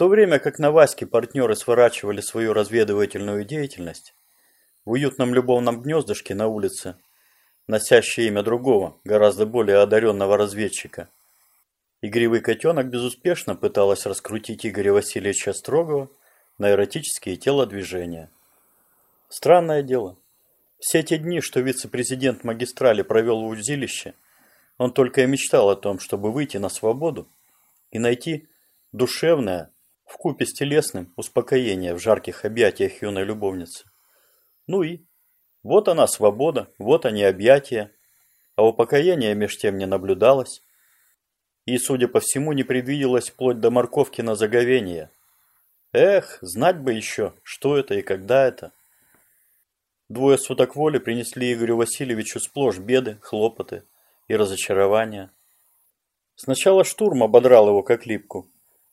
то время как на Ваське партнеры сворачивали свою разведывательную деятельность, в уютном любовном гнездышке на улице, носящее имя другого, гораздо более одаренного разведчика, игривый котенок безуспешно пыталась раскрутить Игоря Васильевича Строгова на эротические телодвижения. Странное дело. Все те дни, что вице-президент магистрали провел в узилище, он только и мечтал о том, чтобы выйти на свободу и найти душевное, вкупе с телесным, успокоение в жарких объятиях юной любовницы. Ну и вот она свобода, вот они объятия, а упокоения меж тем не наблюдалось. И, судя по всему, не предвиделось вплоть до морковки на заговение. Эх, знать бы еще, что это и когда это. Двое суток воли принесли Игорю Васильевичу сплошь беды, хлопоты и разочарования. Сначала штурм ободрал его как липку,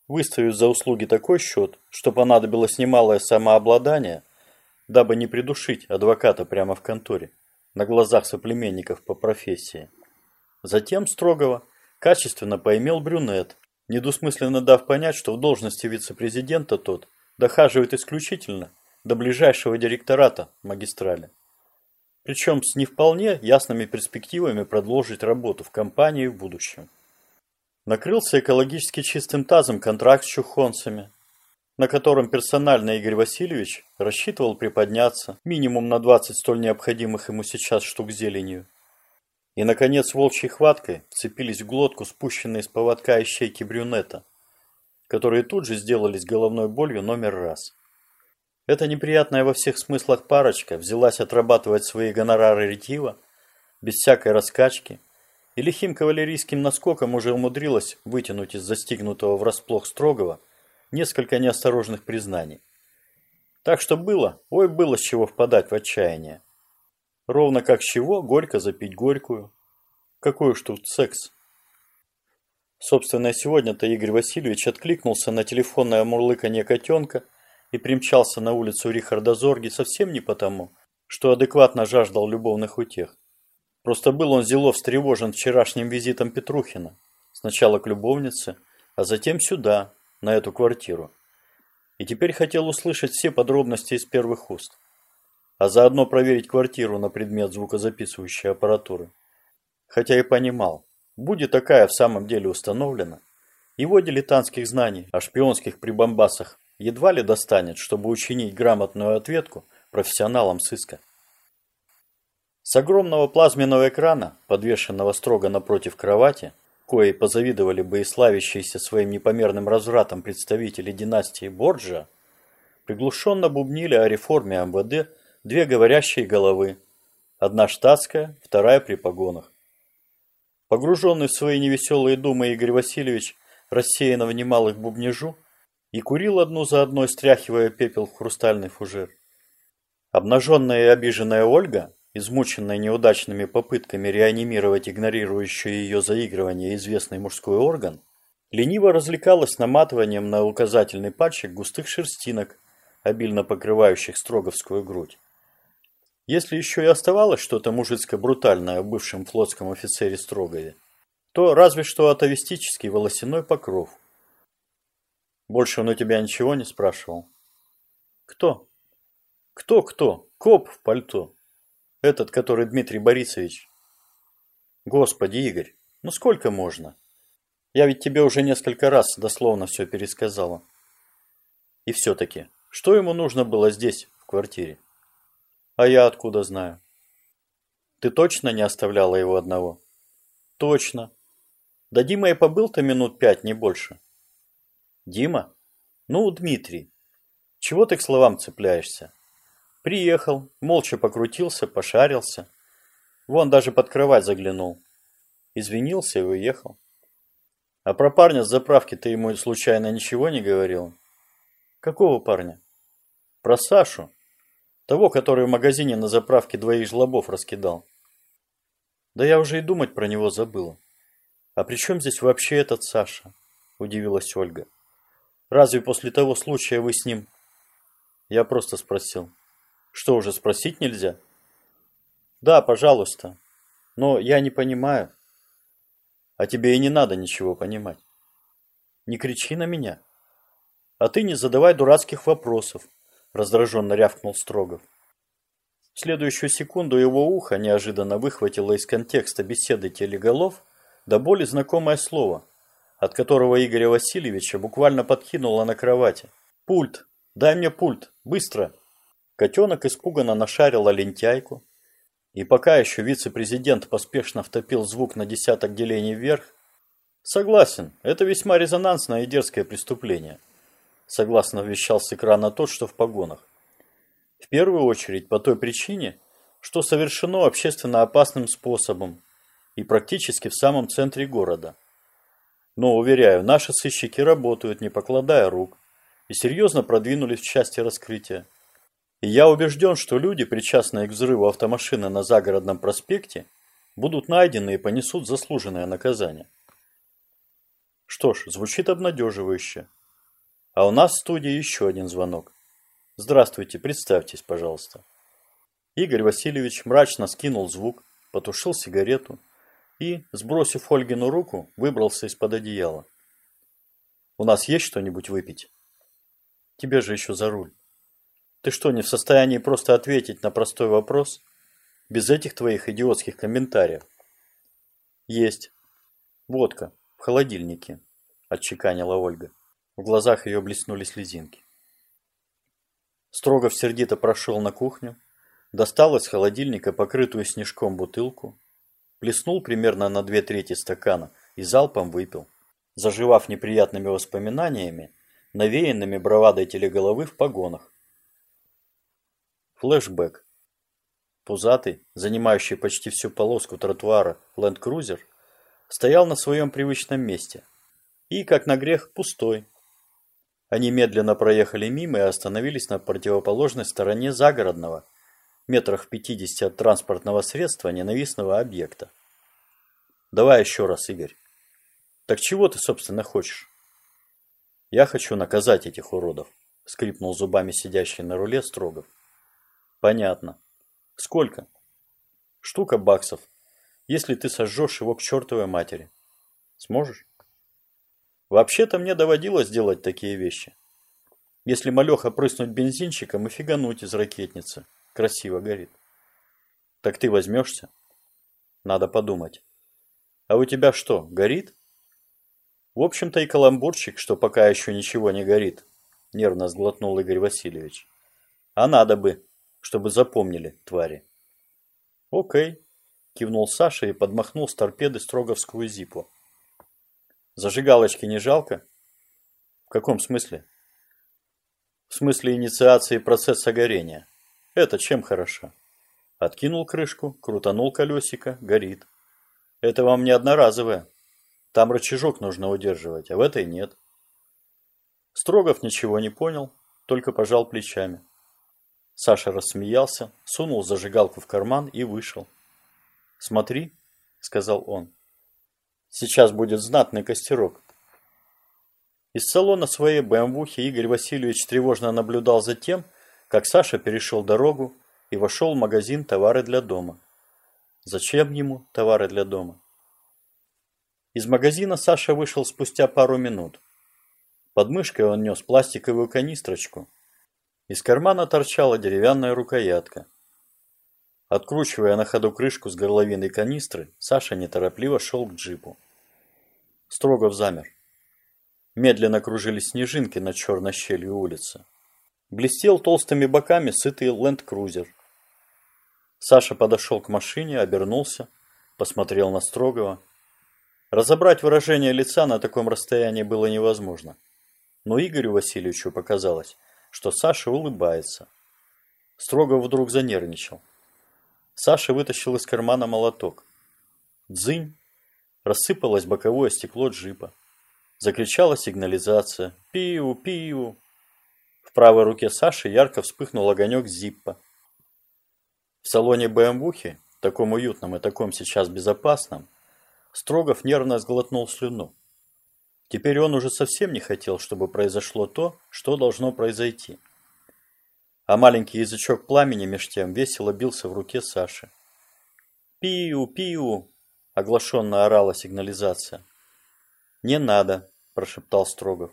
выставив за услуги такой счет, что понадобилось немалое самообладание, дабы не придушить адвоката прямо в конторе, на глазах соплеменников по профессии. Затем строгого качественно поимел брюнет, недвусмысленно дав понять, что в должности вице-президента тот дохаживает исключительно до ближайшего директората магистрали. Причем с не вполне ясными перспективами продолжить работу в компании в будущем. Накрылся экологически чистым тазом контракт с чухонцами, на котором персонально Игорь Васильевич рассчитывал приподняться минимум на 20 столь необходимых ему сейчас штук зеленью. И, наконец, волчьей хваткой вцепились в глотку спущенные с поводка ищейки брюнета, которые тут же сделались головной болью номер раз. Эта неприятная во всех смыслах парочка взялась отрабатывать свои гонорары ретива, без всякой раскачки, и лихим кавалерийским наскоком уже умудрилась вытянуть из застигнутого врасплох строгого несколько неосторожных признаний. Так что было, ой, было с чего впадать в отчаяние. Ровно как с чего горько запить горькую. Какой уж тут секс. Собственно, сегодня-то Игорь Васильевич откликнулся на телефонное мурлыканье котенка – и примчался на улицу Рихарда Зорги совсем не потому, что адекватно жаждал любовных утех. Просто был он зело встревожен вчерашним визитом Петрухина. Сначала к любовнице, а затем сюда, на эту квартиру. И теперь хотел услышать все подробности из первых уст. А заодно проверить квартиру на предмет звукозаписывающей аппаратуры. Хотя и понимал, будет такая в самом деле установлена, его дилетантских знаний о шпионских прибамбасах едва ли достанет, чтобы учинить грамотную ответку профессионалам сыска. С огромного плазменного экрана, подвешенного строго напротив кровати, коей позавидовали бы и славящиеся своим непомерным развратом представители династии Борджа, приглушенно бубнили о реформе МВД две говорящие головы, одна штатская, вторая при погонах. Погруженный в свои невеселые думы Игорь Васильевич рассеянно внимал их бубнежу, и курил одну за одной, стряхивая пепел в хрустальный фужер. Обнаженная и обиженная Ольга, измученная неудачными попытками реанимировать игнорирующую ее заигрывание известный мужской орган, лениво развлекалась наматыванием на указательный пальчик густых шерстинок, обильно покрывающих строговскую грудь. Если еще и оставалось что-то мужицко-брутальное в бывшем флотском офицере Строгове, то разве что атовистический волосяной покров – больше он у тебя ничего не спрашивал? Кто? Кто-кто? Коп в пальто. Этот, который Дмитрий Борисович. Господи, Игорь, ну сколько можно? Я ведь тебе уже несколько раз дословно все пересказала. И все-таки, что ему нужно было здесь, в квартире? А я откуда знаю? Ты точно не оставляла его одного? Точно. Да Дима и побыл-то минут пять, не больше. Дима? Ну, Дмитрий. Чего ты к словам цепляешься? Приехал, молча покрутился, пошарился. Вон даже под кровать заглянул. Извинился и уехал. А про парня с заправки ты ему случайно ничего не говорил? Какого парня? Про Сашу. Того, который в магазине на заправке двоих жлобов раскидал. Да я уже и думать про него забыла. А при чем здесь вообще этот Саша? Удивилась Ольга. Разве после того случая вы с ним... Я просто спросил. Что, уже спросить нельзя? Да, пожалуйста. Но я не понимаю. А тебе и не надо ничего понимать. Не кричи на меня. А ты не задавай дурацких вопросов, раздраженно рявкнул Строгов. В следующую секунду его ухо неожиданно выхватило из контекста беседы телеголов до боли знакомое слово, от которого Игоря Васильевича буквально подкинуло на кровати. «Пульт! Дай мне пульт! Быстро!» Котенок испуганно нашарил лентяйку, и пока еще вице-президент поспешно втопил звук на десяток делений вверх, согласен, это весьма резонансное и дерзкое преступление, согласно вещал с экрана тот, что в погонах. В первую очередь по той причине, что совершено общественно опасным способом и практически в самом центре города. Но, уверяю, наши сыщики работают, не покладая рук, и серьезно продвинулись в части раскрытия. Я убежден, что люди, причастные к взрыву автомашины на загородном проспекте, будут найдены и понесут заслуженное наказание. Что ж, звучит обнадеживающе. А у нас в студии еще один звонок. Здравствуйте, представьтесь, пожалуйста. Игорь Васильевич мрачно скинул звук, потушил сигарету и, сбросив Ольгину руку, выбрался из-под одеяла. «У нас есть что-нибудь выпить?» «Тебе же еще за руль». Ты что, не в состоянии просто ответить на простой вопрос? Без этих твоих идиотских комментариев. Есть. Водка. В холодильнике. Отчеканила Ольга. В глазах ее блеснули слезинки. Строгов сердито прошел на кухню, достал из холодильника покрытую снежком бутылку, плеснул примерно на две трети стакана и залпом выпил, заживав неприятными воспоминаниями, навеянными бравадой телеголовы в погонах. Флэшбэк. Пузатый, занимающий почти всю полоску тротуара Cruiser, стоял на своем привычном месте. И, как на грех, пустой. Они медленно проехали мимо и остановились на противоположной стороне загородного, метрах в 50 от транспортного средства ненавистного объекта. Давай еще раз, Игорь. Так чего ты, собственно, хочешь? Я хочу наказать этих уродов, скрипнул зубами сидящий на руле Строгов. Понятно. Сколько? Штука баксов. Если ты сожжешь его к чертовой матери. Сможешь? Вообще-то мне доводилось делать такие вещи. Если малеха прыснуть бензинчиком и фигануть из ракетницы. Красиво горит. Так ты возьмешься? Надо подумать. А у тебя что, горит? В общем-то и каламбурчик, что пока еще ничего не горит. Нервно сглотнул Игорь Васильевич. А надо бы чтобы запомнили, твари. Окей, кивнул Саша и подмахнул с торпеды строговскую зипу. Зажигалочки не жалко? В каком смысле? В смысле инициации процесса горения. Это чем хорошо? Откинул крышку, крутанул колесико, горит. Это вам не одноразовое. Там рычажок нужно удерживать, а в этой нет. Строгов ничего не понял, только пожал плечами. Саша рассмеялся, сунул зажигалку в карман и вышел. «Смотри», — сказал он, — «сейчас будет знатный костерок». Из салона своей БМВухи Игорь Васильевич тревожно наблюдал за тем, как Саша перешел дорогу и вошел в магазин «Товары для дома». Зачем ему товары для дома? Из магазина Саша вышел спустя пару минут. Под мышкой он нес пластиковую канистрочку, из кармана торчала деревянная рукоятка. Откручивая на ходу крышку с горловиной канистры, Саша неторопливо шел к джипу. Строгов замер. Медленно кружились снежинки над черной щелью улицы. Блестел толстыми боками сытый ленд-крузер. Саша подошел к машине, обернулся, посмотрел на Строгова. Разобрать выражение лица на таком расстоянии было невозможно. Но Игорю Васильевичу показалось, что Саша улыбается. Строго вдруг занервничал. Саша вытащил из кармана молоток. Дзынь! Рассыпалось боковое стекло джипа. Закричала сигнализация. Пиу, пиу. В правой руке Саши ярко вспыхнул огонек зиппа. В салоне БМВухи, таком уютном и таком сейчас безопасном, Строгов нервно сглотнул слюну. Теперь он уже совсем не хотел, чтобы произошло то, что должно произойти. А маленький язычок пламени меж тем весело бился в руке Саши. «Пиу, пиу!» – оглашенно орала сигнализация. «Не надо!» – прошептал Строгов.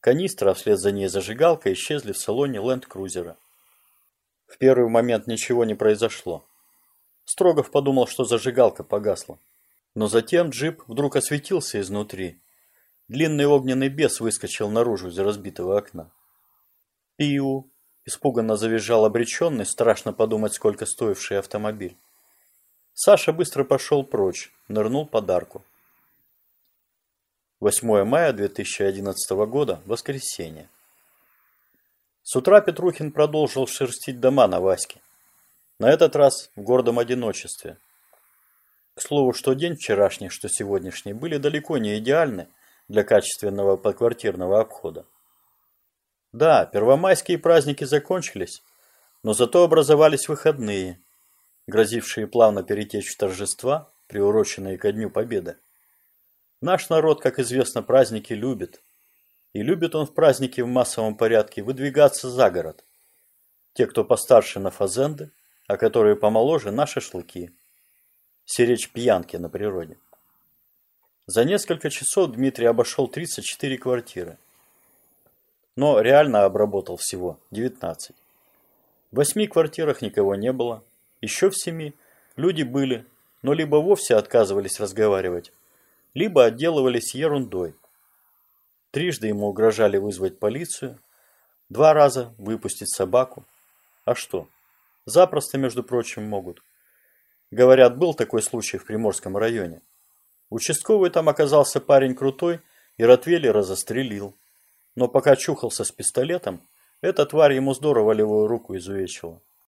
Канистра, а вслед за ней зажигалка исчезли в салоне ленд-крузера. В первый момент ничего не произошло. Строгов подумал, что зажигалка погасла. Но затем джип вдруг осветился изнутри. Длинный огненный бес выскочил наружу из разбитого окна. «Пиу!» – испуганно завизжал обреченный, страшно подумать, сколько стоивший автомобиль. Саша быстро пошел прочь, нырнул под арку. 8 мая 2011 года, воскресенье. С утра Петрухин продолжил шерстить дома на Ваське. На этот раз в гордом одиночестве. К слову, что день вчерашний, что сегодняшний были далеко не идеальны для качественного поквартирного обхода. Да, первомайские праздники закончились, но зато образовались выходные, грозившие плавно перетечь в торжества, приуроченные ко Дню Победы. Наш народ, как известно, праздники любит. И любит он в праздники в массовом порядке выдвигаться за город. Те, кто постарше на фазенды, а которые помоложе на шашлыки. Серечь пьянки на природе. За несколько часов Дмитрий обошел 34 квартиры. Но реально обработал всего 19. В восьми квартирах никого не было. Еще в семи люди были, но либо вовсе отказывались разговаривать, либо отделывались ерундой. Трижды ему угрожали вызвать полицию, два раза выпустить собаку. А что? Запросто, между прочим, могут. Говорят, был такой случай в Приморском районе. Участковый там оказался парень крутой и Ротвейлера застрелил. Но пока чухался с пистолетом, эта тварь ему здорово левую руку изувечила.